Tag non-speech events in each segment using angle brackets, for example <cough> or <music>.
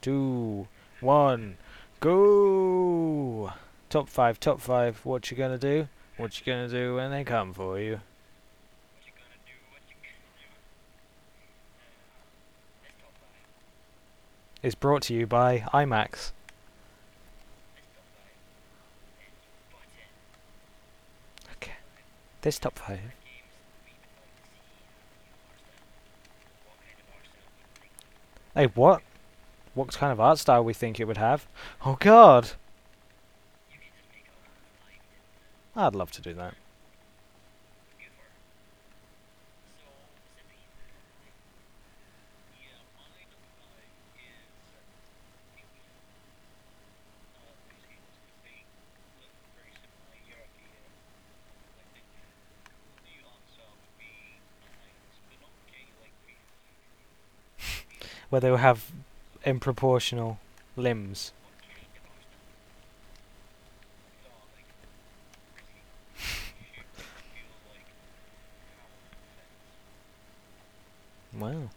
two, one, go! Top five, top five. What you gonna do? What you gonna do when they come for you? Is brought to you by IMAX. Okay. This top five. Hey, what? What kind of art style we think it would have? Oh God! I'd love to do that. <laughs> Where they will have improportional limbs. <laughs> Wow.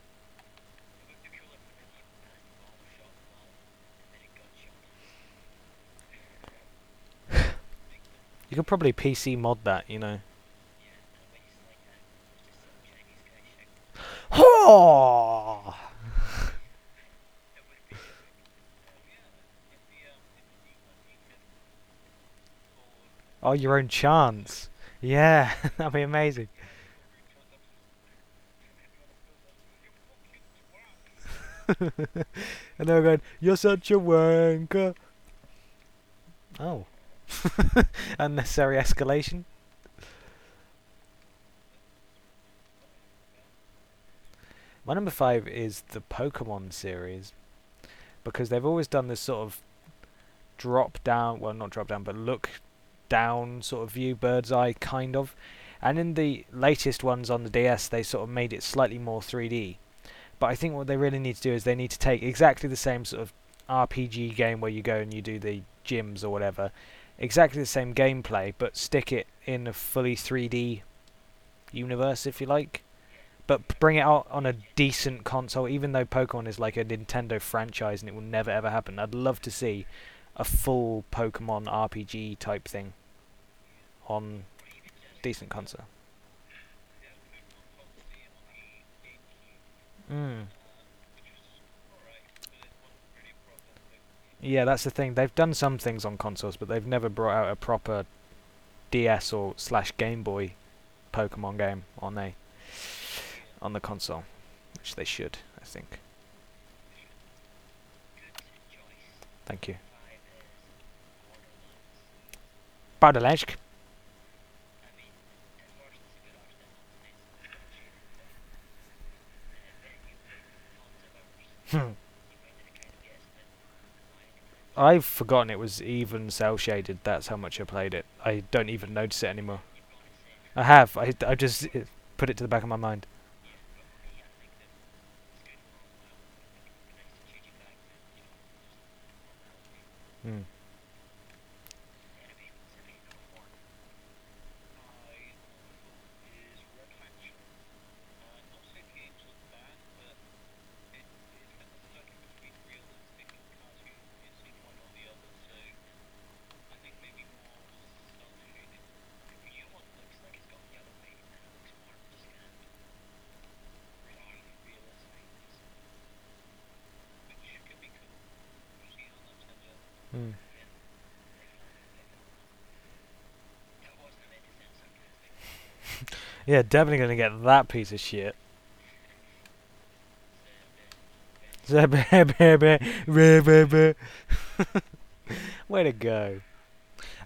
<laughs> You could probably PC mod that, you know. Oh! Oh, your own chance. Yeah, <laughs> that'd be amazing. <laughs> and they were going, You're such a wanker. Oh. <laughs> Unnecessary escalation. My number five is the Pokemon series. Because they've always done this sort of drop down, well, not drop down, but look down sort of view, bird's eye kind of. And in the latest ones on the DS, they sort of made it slightly more 3D. But I think what they really need to do is they need to take exactly the same sort of RPG game where you go and you do the gyms or whatever, exactly the same gameplay, but stick it in a fully 3D universe, if you like. But bring it out on a decent console, even though Pokemon is like a Nintendo franchise and it will never ever happen. I'd love to see a full Pokemon RPG type thing on decent console. Mm. Yeah, that's the thing. They've done some things on consoles, but they've never brought out a proper DS or slash Game Boy Pokemon game on a on the console, which they should, I think. Thank you. Borderlands. Hmm. I've forgotten it was even cell shaded. That's how much I played it. I don't even notice it anymore. I have. I, I just put it to the back of my mind. Hmm. Hmm. Yeah, definitely gonna get that piece of shit. <laughs> Way to go.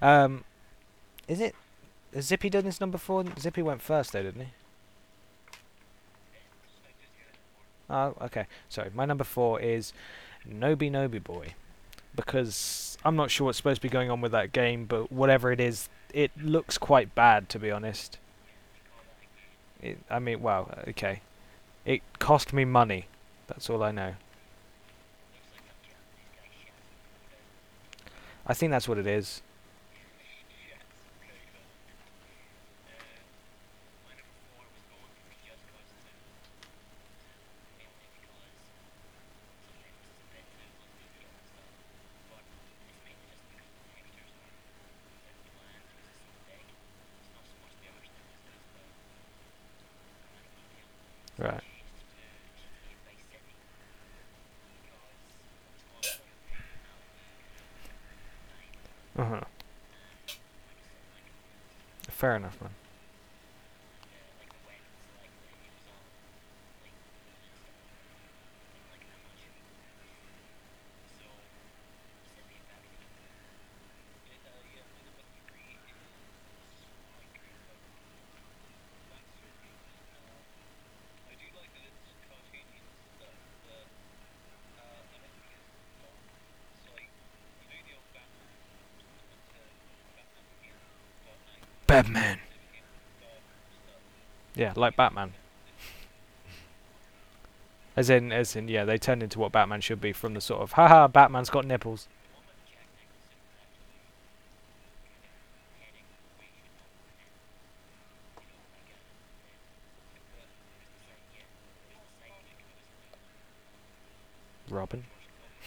Um, is it? Has Zippy done this number four? Zippy went first though, didn't he? Oh, okay. Sorry. My number four is Noby Noby Boy. Because I'm not sure what's supposed to be going on with that game, but whatever it is, it looks quite bad to be honest. It, I mean, well, okay. It cost me money. That's all I know. I think that's what it is. Right. Uh huh. Fair enough, man. Batman. Yeah, like Batman. As in, as in, yeah, they turned into what Batman should be from the sort of, haha, Batman's got nipples. Robin.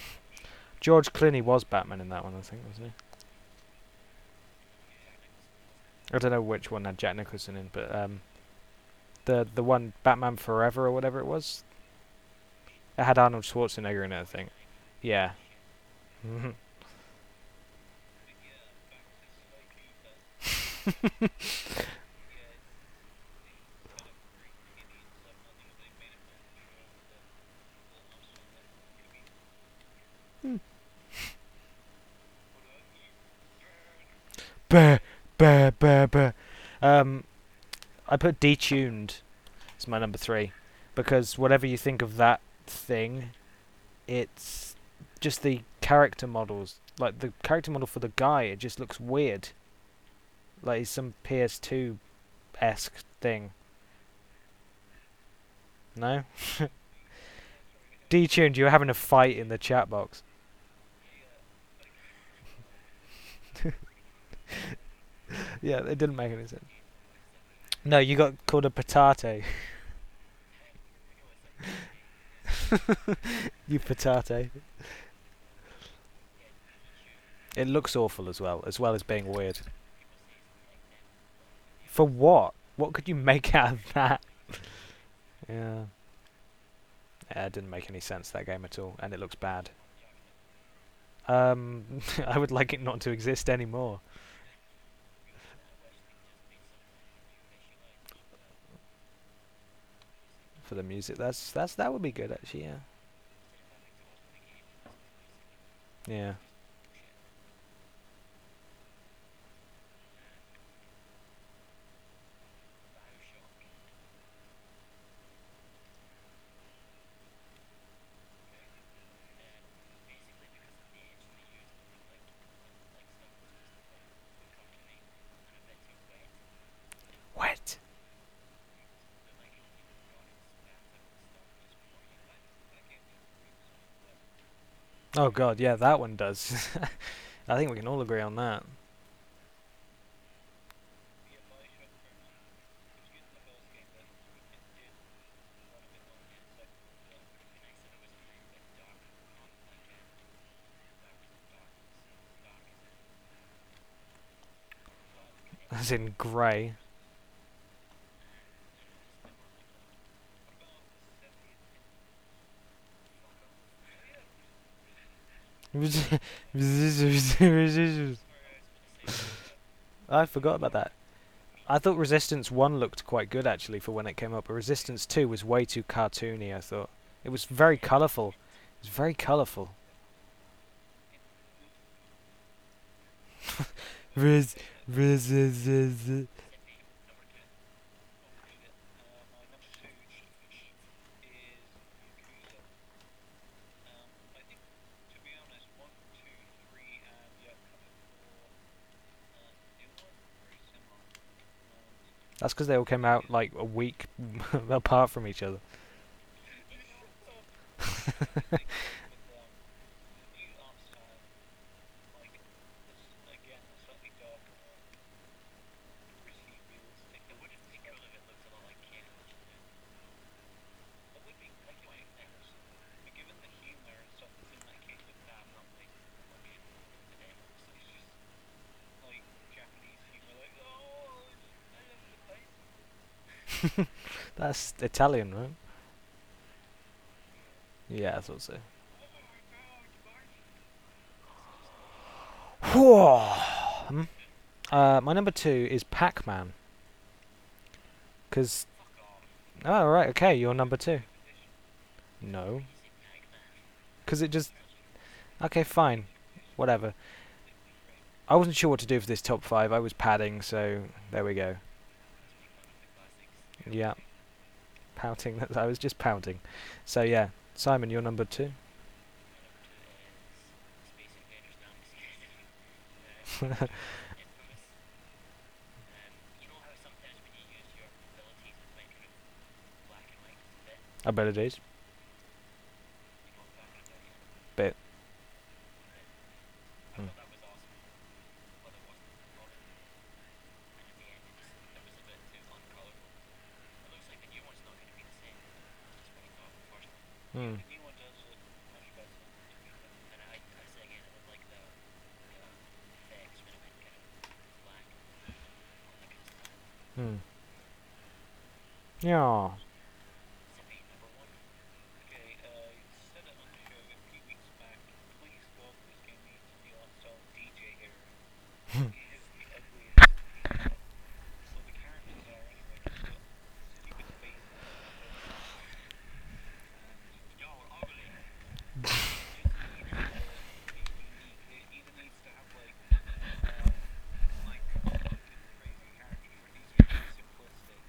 <laughs> George Clooney was Batman in that one, I think, wasn't he? I don't know which one had Jack Nicholson in, but um, the the one Batman Forever or whatever it was, it had Arnold Schwarzenegger in it. I think. Yeah. <laughs> Bah, bah, bah, bah. Um, I put detuned as my number three because whatever you think of that thing, it's just the character models. Like the character model for the guy, it just looks weird. Like some PS2 esque thing. No? <laughs> Detuned, you were having a fight in the chat box. <laughs> yeah, it didn't make any sense. No, you got called a patate. <laughs> you patate. It looks awful as well, as well as being weird. For what? What could you make <laughs> out of that? yeah. Yeah, it didn't make any sense that game at all, and it looks bad. Um, <laughs> I would like it not to exist anymore. For the music, that's that's that would be good actually. Yeah. Yeah. What? Oh god, yeah, that one does. <laughs> I think we can all agree on that. As in grey. <laughs> I forgot about that. I thought Resistance 1 looked quite good actually for when it came up, but Resistance 2 was way too cartoony, I thought. It was very colourful. It was very colourful. <laughs> That's because they all came out like a week <laughs> apart from each other. <laughs> <laughs> That's Italian, right? Yeah, I thought so. Hmm? uh, my number two is Pac-Man. Cause, oh right, okay, you're number two. No, cause it just, okay, fine, whatever. I wasn't sure what to do for this top five. I was padding, so there we go. Yeah, pouting. <laughs> I was just pouting. So yeah, Simon, you're number two. <laughs> <laughs> I bet it is. Hmm. Hmm. Yeah. Okay, uh, you said it on the show a few weeks back. Please God, this game needs to be all DJ here. he is the ugliest. So the characters are anyway. Just got stupid faces. And y'all are ugly. It either needs to have like, um, like fucking crazy characters, or it needs to be really simplistic.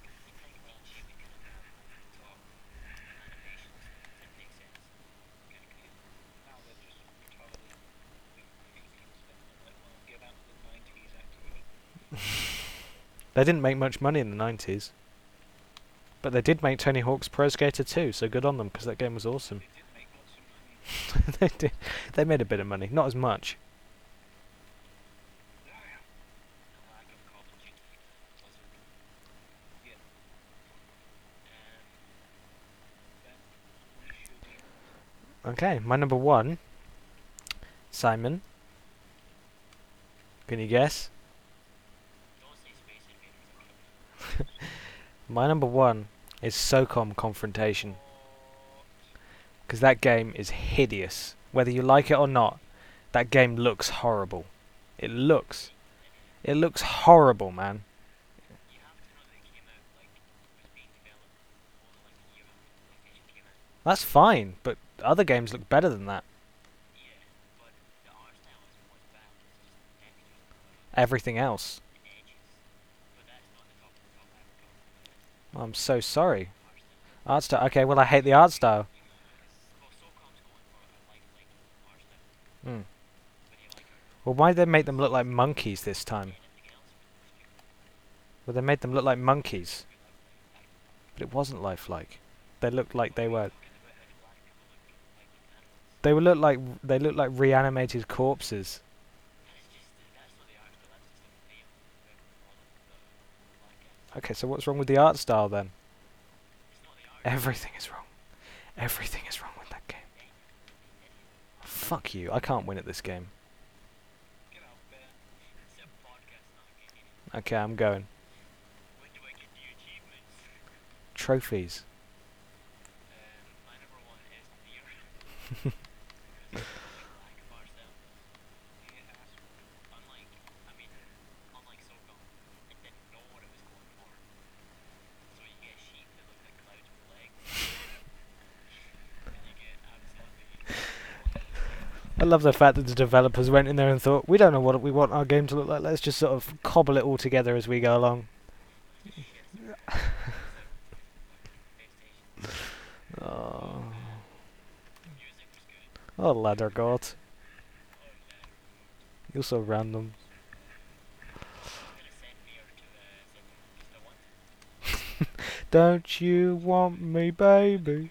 Now they're just totally repeating stuff. I'm like, well, get out of the 90s actually. They didn't make much money in the 90s. But they did make Tony Hawk's Pro Skater 2, so good on them, because that game was awesome. They did make lots of <laughs> money. they. They made a bit of money. Not as much. Yeah. Ben, what is your game? Okay, my number one. Simon. Can you guess? My number one is SOCOM Confrontation. Because that game is hideous. Whether you like it or not, that game looks horrible. It looks. It looks horrible, man. That's fine, but other games look better than that. Everything else. I'm so sorry. Art style. Okay, well I hate the art style. Hmm. Well, why did they make them look like monkeys this time? Well, they made them look like monkeys. But it wasn't lifelike. They looked like they were. They would look like they looked like reanimated corpses. Okay, so what's wrong with the art style then? Everything is wrong. Everything is wrong with that game. Fuck you. I can't win at this game. Okay, I'm going. Trophies. <laughs> I love the fact that the developers went in there and thought, we don't know what we want our game to look like. Let's just sort of cobble it all together as we go along. <laughs> Oh, oh ladder god. You're so random. <laughs> Don't you want me, baby?